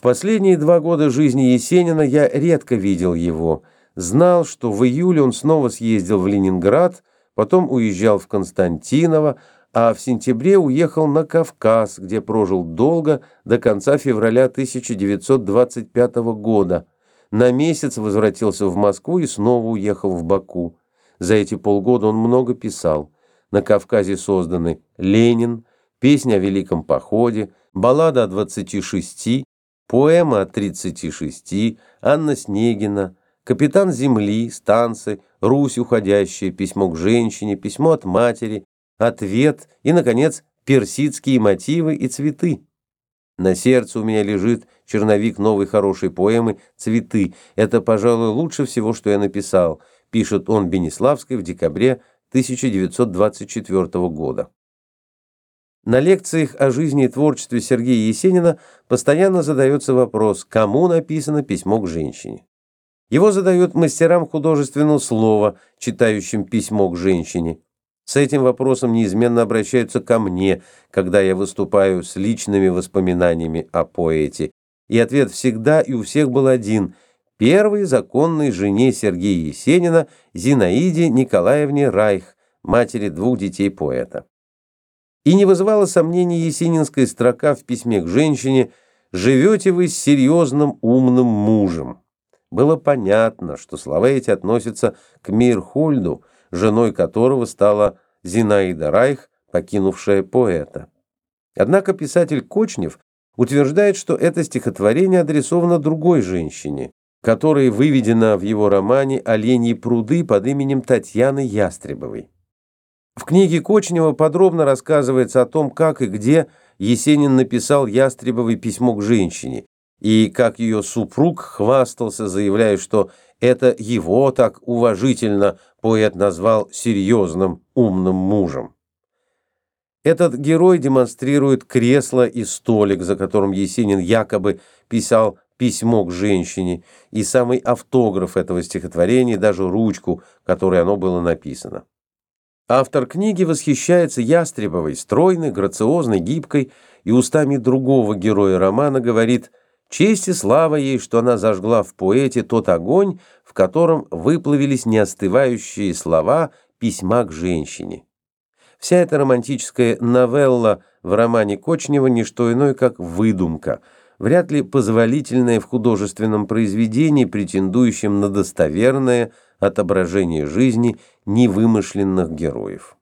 В последние два года жизни Есенина я редко видел его. Знал, что в июле он снова съездил в Ленинград, потом уезжал в Константиново, а в сентябре уехал на Кавказ, где прожил долго, до конца февраля 1925 года. На месяц возвратился в Москву и снова уехал в Баку. За эти полгода он много писал. На Кавказе созданы «Ленин», «Песня о Великом походе», «Баллада о 26», Поэма о 36, Анна Снегина, Капитан Земли, Станцы, Русь уходящая, Письмо к женщине, Письмо от матери, Ответ и, наконец, Персидские мотивы и цветы. На сердце у меня лежит черновик новой хорошей поэмы «Цветы». Это, пожалуй, лучше всего, что я написал, пишет он Бениславской в декабре 1924 года. На лекциях о жизни и творчестве Сергея Есенина постоянно задается вопрос, кому написано письмо к женщине. Его задают мастерам художественного слова, читающим письмо к женщине. С этим вопросом неизменно обращаются ко мне, когда я выступаю с личными воспоминаниями о поэте. И ответ всегда и у всех был один – первой законной жене Сергея Есенина Зинаиде Николаевне Райх, матери двух детей поэта. И не вызывала сомнений есенинская строка в письме к женщине «Живете вы с серьезным умным мужем». Было понятно, что слова эти относятся к Мирхольду, женой которого стала Зинаида Райх, покинувшая поэта. Однако писатель Кочнев утверждает, что это стихотворение адресовано другой женщине, которая выведена в его романе «Оленьи пруды» под именем Татьяны Ястребовой. В книге Кочнева подробно рассказывается о том, как и где Есенин написал Ястребовой письмо к женщине, и как ее супруг хвастался, заявляя, что это его так уважительно поэт назвал серьезным умным мужем. Этот герой демонстрирует кресло и столик, за которым Есенин якобы писал письмо к женщине, и самый автограф этого стихотворения, даже ручку, которой оно было написано. Автор книги восхищается Ястребовой, стройной, грациозной, гибкой, и устами другого героя романа говорит «Честь и слава ей, что она зажгла в поэте тот огонь, в котором выплавились неостывающие слова письма к женщине». Вся эта романтическая новелла в романе Кочнева не что иное, как выдумка, вряд ли позволительная в художественном произведении, претендующем на достоверное, отображение жизни невымышленных героев.